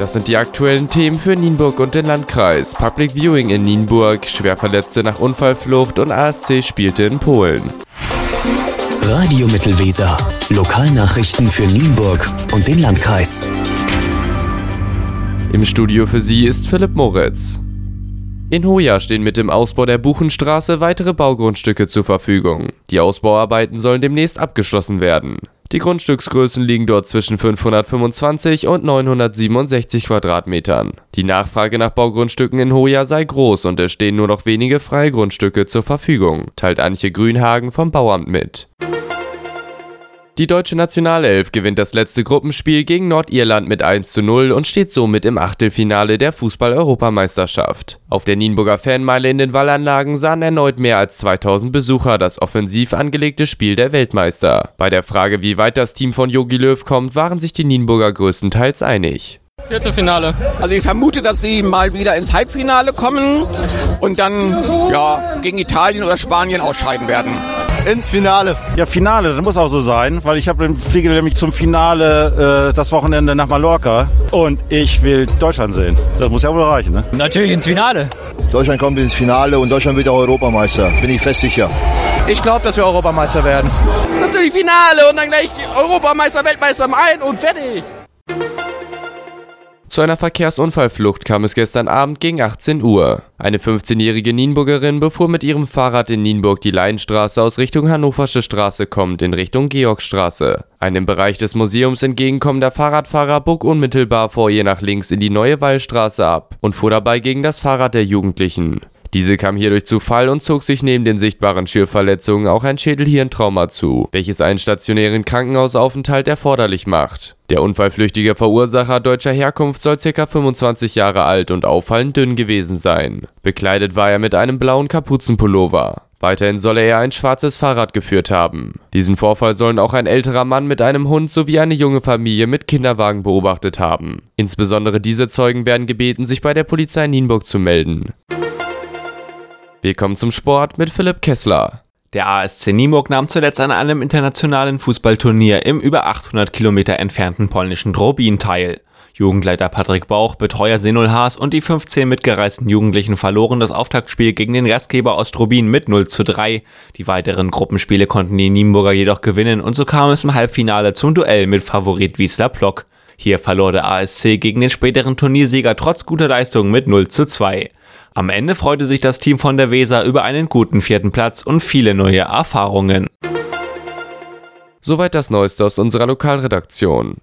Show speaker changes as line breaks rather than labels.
Das sind die aktuellen Themen für Nienburg und den Landkreis. Public Viewing in Nienburg, Schwerverletzte nach Unfallflucht und ASC spielte in Polen.
Radio Mittelweser. Lokalnachrichten für Nienburg und den Landkreis.
Im Studio für Sie ist Philipp Moritz. In Hoja stehen mit dem Ausbau der Buchenstraße weitere Baugrundstücke zur Verfügung. Die Ausbauarbeiten sollen demnächst abgeschlossen werden. Die Grundstücksgrößen liegen dort zwischen 525 und 967 Quadratmetern. Die Nachfrage nach Baugrundstücken in Hoja sei groß und es stehen nur noch wenige freie Grundstücke zur Verfügung, teilt Antje Grünhagen vom Bauamt mit. Die deutsche Nationalelf gewinnt das letzte Gruppenspiel gegen Nordirland mit 1 zu 0 und steht somit im Achtelfinale der Fußball-Europameisterschaft. Auf der Nienburger Fanmeile in den Wallanlagen sahen erneut mehr als 2000 Besucher das offensiv angelegte Spiel der Weltmeister. Bei der Frage, wie weit das Team von Jogi Löw kommt, waren sich die Nienburger größtenteils einig.
Viertelfinale.
Also ich vermute, dass sie mal wieder ins Halbfinale kommen und dann ja, gegen Italien oder Spanien ausscheiden werden
ins Finale.
Ja, Finale, das muss auch so sein, weil ich habe fliege nämlich zum Finale äh, das Wochenende nach Mallorca und ich will Deutschland sehen. Das muss ja wohl reichen, ne?
Natürlich ins Finale.
Deutschland kommt ins Finale und Deutschland wird auch Europameister, bin ich fest sicher.
Ich glaube, dass wir Europameister werden.
Natürlich Finale und dann gleich Europameister, Weltmeister ein und fertig.
Zu einer Verkehrsunfallflucht kam es gestern Abend gegen 18 Uhr. Eine 15-jährige Nienburgerin befuhr mit ihrem Fahrrad in Nienburg die Leinstraße aus Richtung Hannoversche Straße kommend in Richtung Georgstraße. Ein im Bereich des Museums entgegenkommender Fahrradfahrer bog unmittelbar vor ihr nach links in die neue Wallstraße ab und fuhr dabei gegen das Fahrrad der Jugendlichen. Diese kam hierdurch zu Fall und zog sich neben den sichtbaren Schürfverletzungen auch ein Schädelhirntrauma zu, welches einen stationären Krankenhausaufenthalt erforderlich macht. Der unfallflüchtige Verursacher deutscher Herkunft soll ca. 25 Jahre alt und auffallend dünn gewesen sein. Bekleidet war er mit einem blauen Kapuzenpullover. Weiterhin solle er ein schwarzes Fahrrad geführt haben. Diesen Vorfall sollen auch ein älterer Mann mit einem Hund sowie eine junge Familie mit Kinderwagen beobachtet haben. Insbesondere diese Zeugen werden gebeten, sich bei der Polizei Nienburg zu melden. Willkommen zum Sport mit Philipp Kessler.
Der ASC Nienburg nahm zuletzt an einem internationalen Fußballturnier im über 800 Kilometer entfernten polnischen Drobin teil. Jugendleiter Patrick Bauch, Betreuer Senul Haas und die 15 mitgereisten Jugendlichen verloren das Auftaktspiel gegen den Gastgeber Ostrobin mit 0 zu 3. Die weiteren Gruppenspiele konnten die Nienburger jedoch gewinnen und so kam es im Halbfinale zum Duell mit Favorit Wiesler Plock. Hier verlor der ASC gegen den späteren Turniersieger trotz guter Leistung mit 0 zu 2. Am Ende freute sich das Team von der Weser über einen guten vierten Platz und viele neue Erfahrungen.
Soweit das Neueste aus unserer Lokalredaktion.